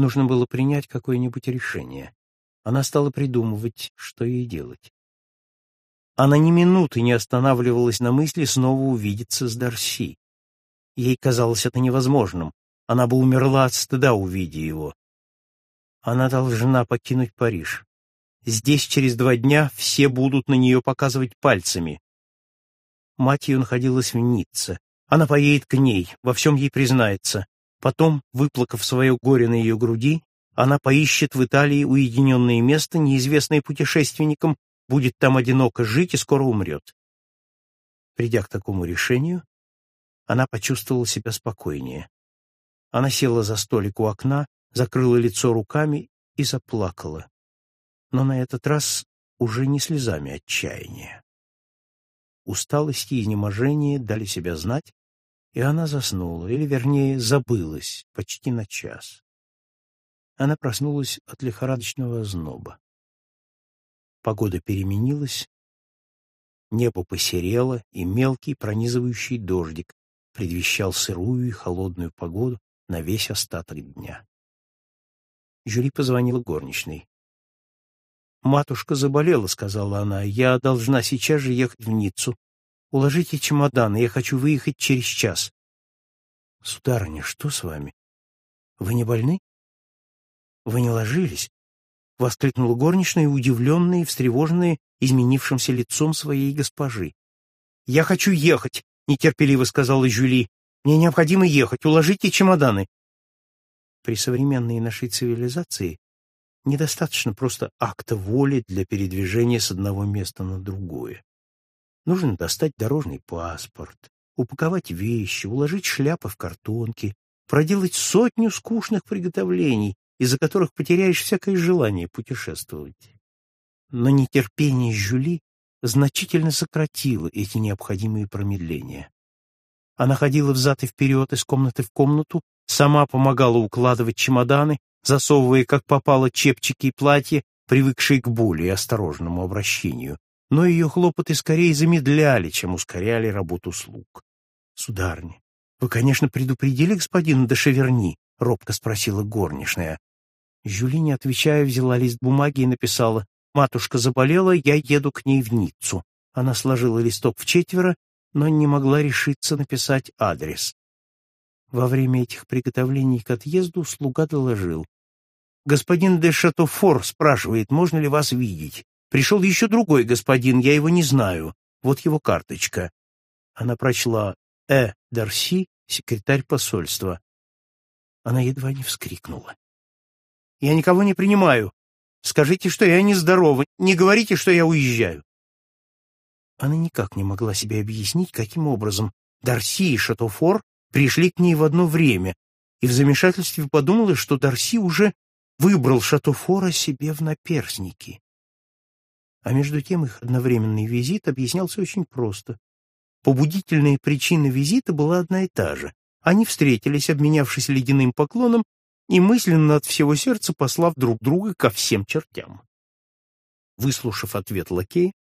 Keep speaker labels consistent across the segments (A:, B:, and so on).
A: Нужно было принять какое-нибудь решение. Она стала придумывать, что ей делать. Она ни минуты не останавливалась на мысли снова увидеться с Дарси. Ей казалось это невозможным. Она бы умерла от стыда, увидя его. Она должна покинуть Париж. Здесь через два дня все будут на нее показывать пальцами. Мать ее находилась в Ницце. Она поедет к ней, во всем ей признается. Потом, выплакав свое горе на ее груди, она поищет в Италии уединенное место, неизвестное путешественникам, будет там одиноко жить и скоро умрет. Придя к такому решению, она почувствовала себя спокойнее. Она села за столик у окна, закрыла лицо руками и заплакала. Но на этот раз уже не слезами отчаяния. Усталость и изнеможение дали себя знать, и она заснула, или, вернее, забылась почти на час. Она проснулась от лихорадочного озноба. Погода переменилась, небо посерело, и мелкий пронизывающий дождик предвещал сырую и холодную погоду на весь остаток дня. Жюли позвонила горничной. «Матушка заболела», — сказала она. «Я должна сейчас же ехать в Ниццу. Уложите чемоданы, я хочу выехать через час». «Сударыня, что с вами? Вы не больны? Вы не ложились?» — воскликнула горничная, удивленная и встревоженная изменившимся лицом своей госпожи. «Я хочу ехать», — нетерпеливо сказала Жюли. «Мне необходимо ехать. Уложите чемоданы». При современной нашей цивилизации недостаточно просто акта воли для передвижения с одного места на другое. Нужно достать дорожный паспорт, упаковать вещи, уложить шляпы в картонки, проделать сотню скучных приготовлений, из-за которых потеряешь всякое желание путешествовать. Но нетерпение Жюли значительно сократило эти необходимые промедления. Она ходила взад и вперед из комнаты в комнату, сама помогала укладывать чемоданы, засовывая как попало чепчики и платья, привыкшие к более осторожному обращению. Но ее хлопоты скорее замедляли, чем ускоряли работу слуг. «Сударыня, вы, конечно, предупредили господина де Шеверни?» — робко спросила горничная. Жюли, не отвечая, взяла лист бумаги и написала «Матушка заболела, я еду к ней в Ниццу». Она сложила листок в четверо, но не могла решиться написать адрес. Во время этих приготовлений к отъезду слуга доложил. «Господин де Шатофор спрашивает, можно ли вас видеть. Пришел еще другой господин, я его не знаю. Вот его карточка». Она прочла «Э. Дарси, секретарь посольства». Она едва не вскрикнула. «Я никого не принимаю. Скажите, что я нездорова. Не говорите, что я уезжаю». Она никак не могла себе объяснить, каким образом Дарси и Шатофор пришли к ней в одно время, и в замешательстве подумала, что Дарси уже выбрал Шатофора себе в наперсники. А между тем их одновременный визит объяснялся очень просто. Побудительная причина визита была одна и та же. Они встретились, обменявшись ледяным поклоном, и мысленно от всего сердца послав друг друга ко всем чертям. Выслушав ответ лакея,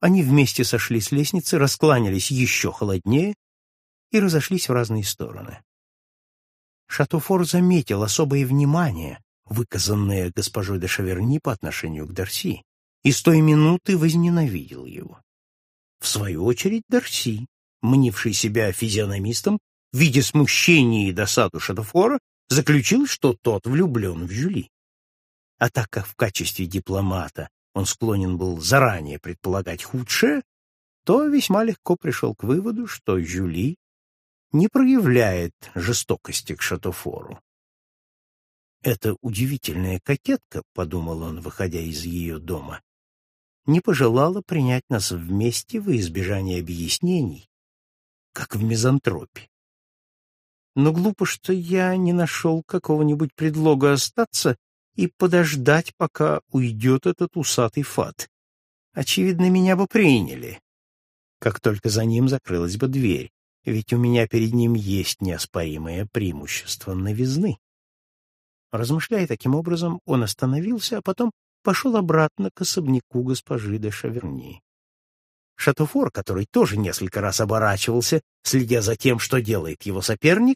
A: они вместе сошли с лестницы, раскланялись еще холоднее и разошлись в разные стороны. Шатофор заметил особое внимание, выказанное госпожой де Шаверни по отношению к Дарси, и с той минуты возненавидел его. В свою очередь Дарси, мнивший себя физиономистом, видя смущение и досаду Шатофора, заключил, что тот влюблен в Жюли. А так как в качестве дипломата он склонен был заранее предполагать худшее, то весьма легко пришел к выводу, что Жюли не проявляет жестокости к Шатофору. «Эта удивительная кокетка», — подумал он, выходя из ее дома, не пожелала принять нас вместе во избежание объяснений, как в мизантропе. Но глупо, что я не нашел какого-нибудь предлога остаться и подождать, пока уйдет этот усатый фат. Очевидно, меня бы приняли, как только за ним закрылась бы дверь ведь у меня перед ним есть неоспоримое преимущество новизны. Размышляя таким образом, он остановился, а потом пошел обратно к особняку госпожи де Шаверни. Шатуфор, который тоже несколько раз оборачивался, следя за тем, что делает его соперник,